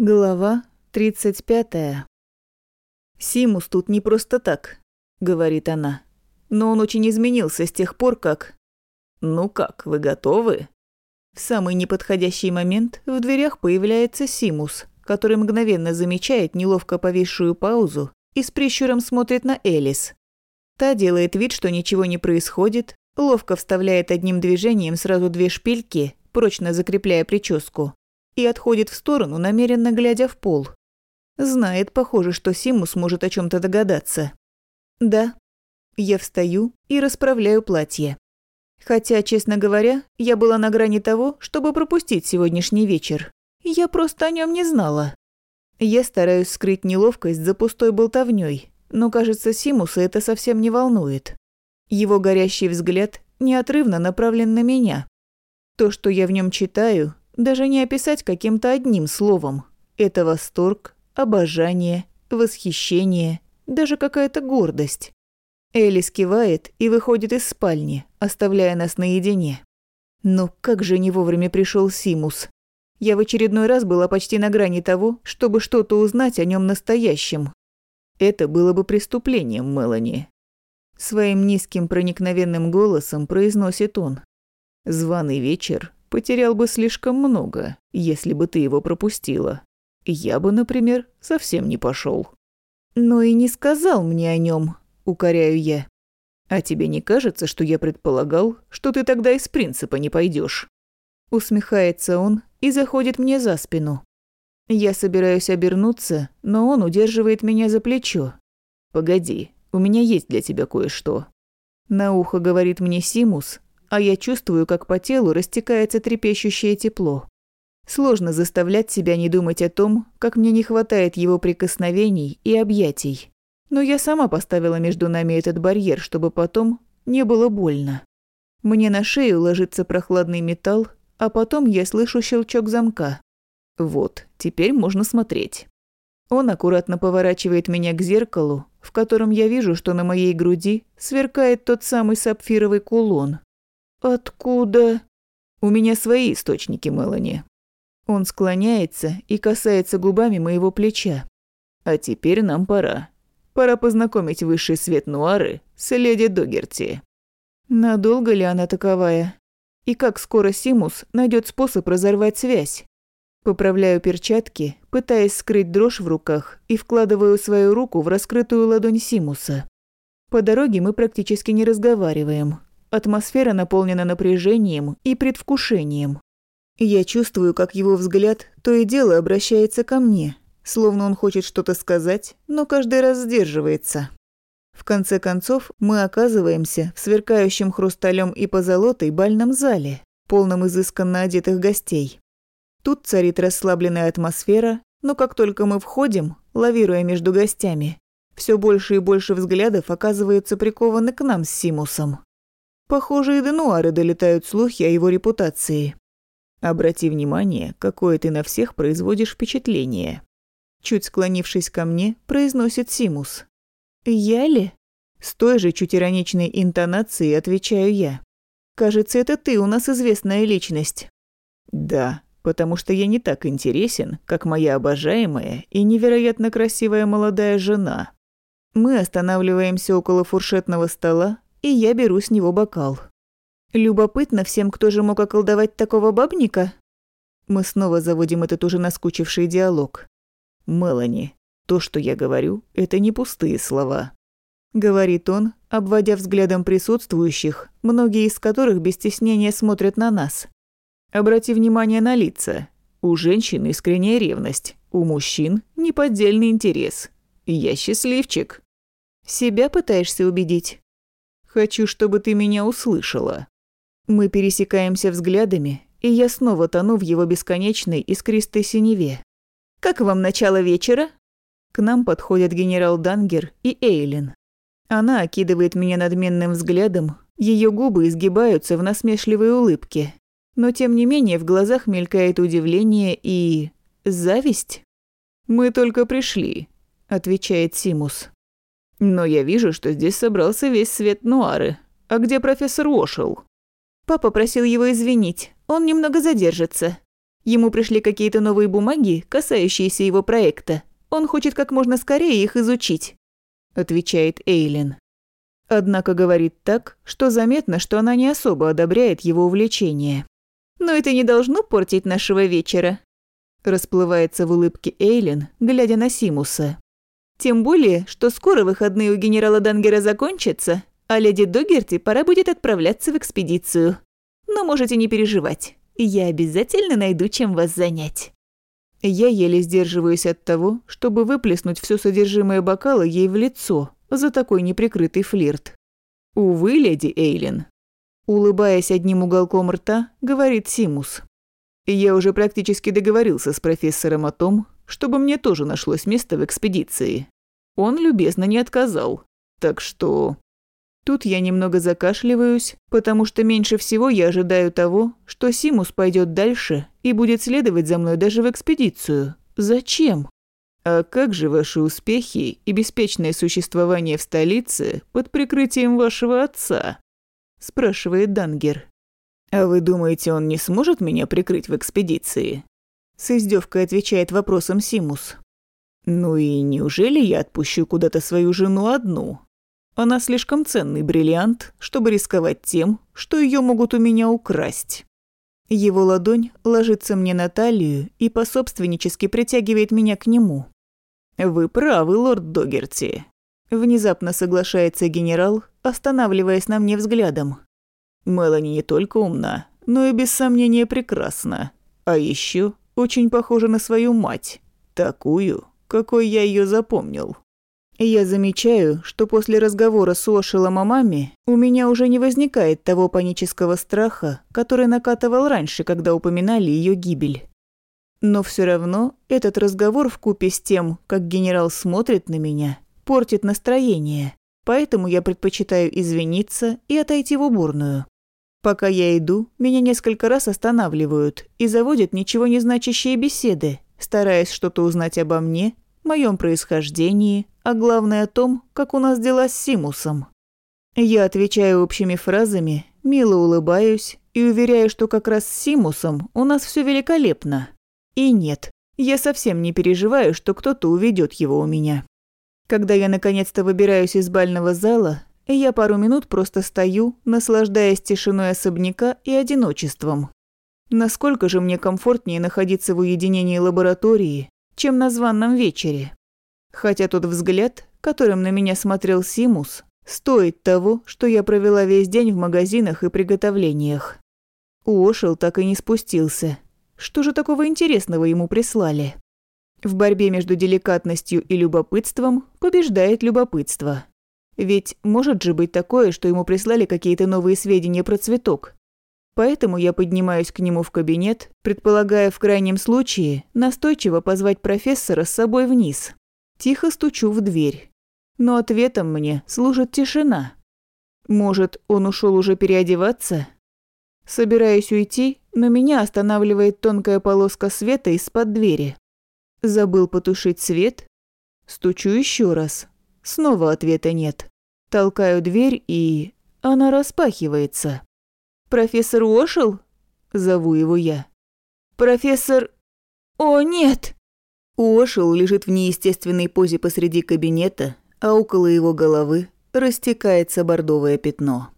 Глава 35. «Симус тут не просто так», — говорит она. «Но он очень изменился с тех пор, как...» «Ну как, вы готовы?» В самый неподходящий момент в дверях появляется Симус, который мгновенно замечает неловко повисшую паузу и с прищуром смотрит на Элис. Та делает вид, что ничего не происходит, ловко вставляет одним движением сразу две шпильки, прочно закрепляя прическу, и отходит в сторону, намеренно глядя в пол. Знает, похоже, что Симус может о чем то догадаться. Да, я встаю и расправляю платье. Хотя, честно говоря, я была на грани того, чтобы пропустить сегодняшний вечер. Я просто о нем не знала. Я стараюсь скрыть неловкость за пустой болтовней, но, кажется, Симуса это совсем не волнует. Его горящий взгляд неотрывно направлен на меня. То, что я в нем читаю, даже не описать каким-то одним словом. Это восторг, обожание, восхищение, даже какая-то гордость. Элис кивает и выходит из спальни, оставляя нас наедине. Но как же не вовремя пришел Симус. Я в очередной раз была почти на грани того, чтобы что-то узнать о нем настоящем. Это было бы преступлением, Мелани. Своим низким проникновенным голосом произносит он. Званый вечер потерял бы слишком много, если бы ты его пропустила. Я бы, например, совсем не пошел. Но и не сказал мне о нем, укоряю я. А тебе не кажется, что я предполагал, что ты тогда из принципа не пойдешь? Усмехается он и заходит мне за спину. Я собираюсь обернуться, но он удерживает меня за плечо. «Погоди, у меня есть для тебя кое-что». На ухо говорит мне Симус, а я чувствую, как по телу растекается трепещущее тепло. Сложно заставлять себя не думать о том, как мне не хватает его прикосновений и объятий. Но я сама поставила между нами этот барьер, чтобы потом не было больно. Мне на шею ложится прохладный металл, а потом я слышу щелчок замка. Вот, теперь можно смотреть. Он аккуратно поворачивает меня к зеркалу, в котором я вижу, что на моей груди сверкает тот самый сапфировый кулон, «Откуда?» «У меня свои источники, Мелани». Он склоняется и касается губами моего плеча. «А теперь нам пора. Пора познакомить высший свет Нуары с леди Догерти». Надолго ли она таковая? И как скоро Симус найдет способ разорвать связь? Поправляю перчатки, пытаясь скрыть дрожь в руках и вкладываю свою руку в раскрытую ладонь Симуса. По дороге мы практически не разговариваем, Атмосфера наполнена напряжением и предвкушением. Я чувствую, как его взгляд то и дело обращается ко мне, словно он хочет что-то сказать, но каждый раз сдерживается. В конце концов, мы оказываемся в сверкающем хрусталем и позолотой бальном зале, полном изысканно одетых гостей. Тут царит расслабленная атмосфера, но как только мы входим, лавируя между гостями, все больше и больше взглядов оказываются прикованы к нам с Симусом. Похоже, и до Нуары долетают слухи о его репутации. Обрати внимание, какое ты на всех производишь впечатление. Чуть склонившись ко мне, произносит Симус. «Я ли?» С той же чуть ироничной интонацией отвечаю я. «Кажется, это ты у нас известная личность». «Да, потому что я не так интересен, как моя обожаемая и невероятно красивая молодая жена». Мы останавливаемся около фуршетного стола, и я беру с него бокал. Любопытно всем, кто же мог околдовать такого бабника? Мы снова заводим этот уже наскучивший диалог. «Мелани, то, что я говорю, это не пустые слова», — говорит он, обводя взглядом присутствующих, многие из которых без стеснения смотрят на нас. «Обрати внимание на лица. У женщин искренняя ревность, у мужчин неподдельный интерес. Я счастливчик». «Себя пытаешься убедить?» Хочу, чтобы ты меня услышала». Мы пересекаемся взглядами, и я снова тону в его бесконечной искристой синеве. «Как вам начало вечера?» К нам подходят генерал Дангер и Эйлин. Она окидывает меня надменным взглядом, ее губы изгибаются в насмешливой улыбке. Но тем не менее в глазах мелькает удивление и... зависть. «Мы только пришли», — отвечает Симус. Но я вижу, что здесь собрался весь свет Нуары. А где профессор Уошел? Папа просил его извинить. Он немного задержится. Ему пришли какие-то новые бумаги, касающиеся его проекта. Он хочет как можно скорее их изучить», – отвечает Эйлин. Однако говорит так, что заметно, что она не особо одобряет его увлечение. «Но это не должно портить нашего вечера», – расплывается в улыбке Эйлин, глядя на Симуса. «Тем более, что скоро выходные у генерала Дангера закончатся, а леди Догерти пора будет отправляться в экспедицию. Но можете не переживать, я обязательно найду, чем вас занять». Я еле сдерживаюсь от того, чтобы выплеснуть все содержимое бокала ей в лицо за такой неприкрытый флирт. «Увы, леди Эйлин». Улыбаясь одним уголком рта, говорит Симус. «Я уже практически договорился с профессором о том, чтобы мне тоже нашлось место в экспедиции. Он любезно не отказал. Так что Тут я немного закашливаюсь, потому что меньше всего я ожидаю того, что Симус пойдет дальше и будет следовать за мной даже в экспедицию. Зачем? А как же ваши успехи и беспечное существование в столице под прикрытием вашего отца? спрашивает Дангер. А вы думаете, он не сможет меня прикрыть в экспедиции? С издевкой отвечает вопросом Симус. Ну и неужели я отпущу куда-то свою жену одну? Она слишком ценный бриллиант, чтобы рисковать тем, что ее могут у меня украсть. Его ладонь ложится мне на талию и пособственнически притягивает меня к нему. «Вы правы, лорд Догерти», – внезапно соглашается генерал, останавливаясь на мне взглядом. Мелани не только умна, но и без сомнения прекрасна. А еще очень похожа на свою мать. Такую, какой я ее запомнил. Я замечаю, что после разговора с Ошелом о маме у меня уже не возникает того панического страха, который накатывал раньше, когда упоминали ее гибель. Но все равно этот разговор в купе с тем, как генерал смотрит на меня, портит настроение, поэтому я предпочитаю извиниться и отойти в уборную. Пока я иду, меня несколько раз останавливают и заводят ничего не значащие беседы, стараясь что-то узнать обо мне, моем происхождении, а главное о том, как у нас дела с Симусом. Я отвечаю общими фразами, мило улыбаюсь и уверяю, что как раз с Симусом у нас все великолепно. И нет, я совсем не переживаю, что кто-то уведет его у меня. Когда я наконец-то выбираюсь из бального зала, я пару минут просто стою, наслаждаясь тишиной особняка и одиночеством. Насколько же мне комфортнее находиться в уединении лаборатории, чем на званном вечере. Хотя тот взгляд, которым на меня смотрел Симус, стоит того, что я провела весь день в магазинах и приготовлениях. Уошел так и не спустился. Что же такого интересного ему прислали? В борьбе между деликатностью и любопытством побеждает любопытство. Ведь может же быть такое, что ему прислали какие-то новые сведения про цветок. Поэтому я поднимаюсь к нему в кабинет, предполагая в крайнем случае настойчиво позвать профессора с собой вниз. Тихо стучу в дверь. Но ответом мне служит тишина. Может, он ушел уже переодеваться? Собираюсь уйти, но меня останавливает тонкая полоска света из-под двери. Забыл потушить свет? Стучу еще раз. Снова ответа нет. Толкаю дверь и... Она распахивается. «Профессор Уошел?» – зову его я. «Профессор...» «О, нет!» Уошел лежит в неестественной позе посреди кабинета, а около его головы растекается бордовое пятно.